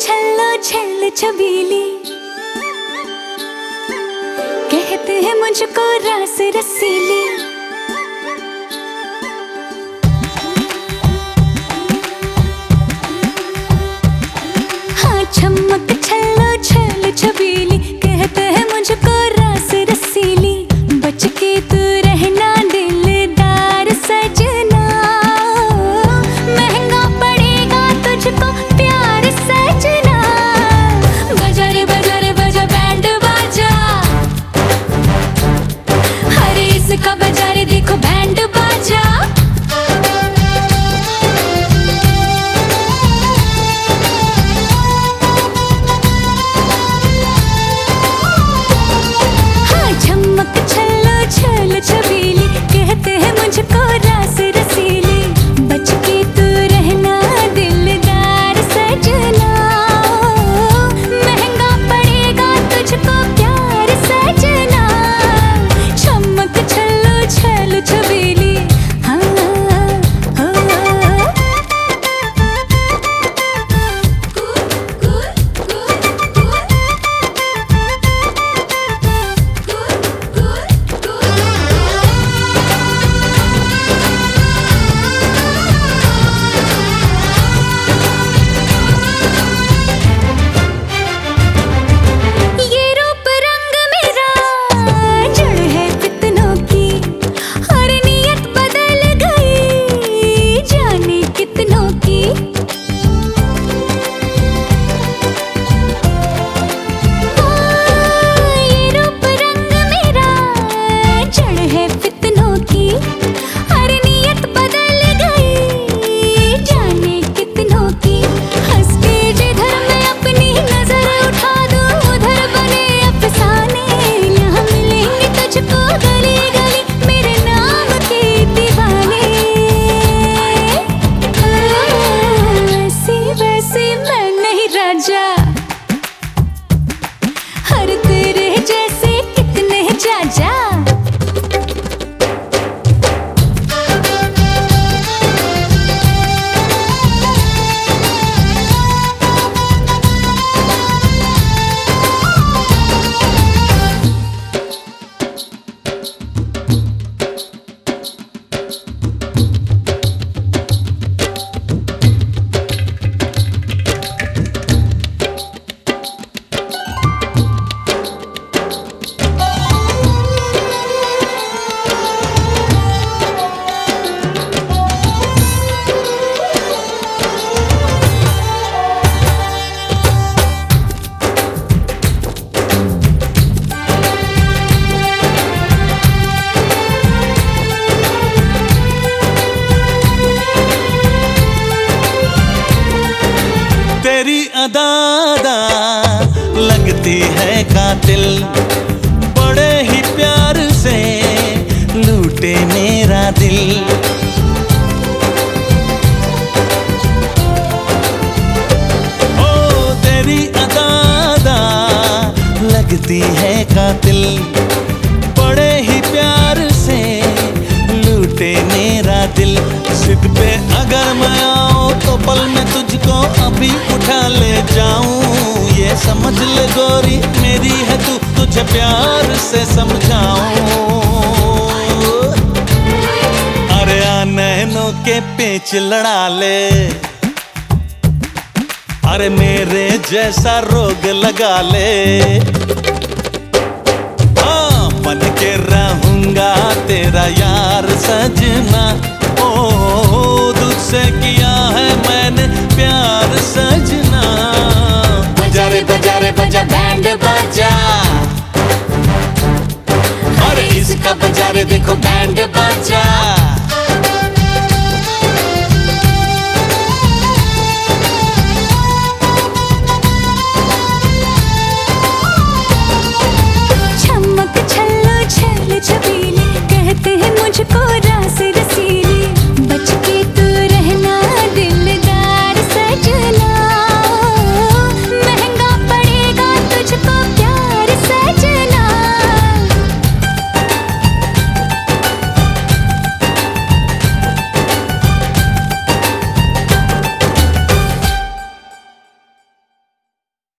छल्लो छल छबीली। कहते हैं मुझको रास रसीली। अदादा लगती है कातिल। बड़े ही प्यार से लूटे मेरा दिल। ओ, तेरी अदादा, लगती है कातिल। बड़े ही प्यार से लूटे मेरा दिल। सिद्ध पे अगर मैं आऊँ तो पल में अभी उठा ले जाऊँ। ये समझ ले गोरी, मेरी है तू तुझे प्यार से समझाऊं। अरे नैनों के पेच लड़ा ले। अरे मेरे जैसा रोग लगा ले। हाँ बन के रहूँगा तेरा यार सजना। ओ, तुझसे किया मैंने सजना। बजा रे बजा। बैंड अरे इसका देखो बैंड छबीले कहते हैं मुझको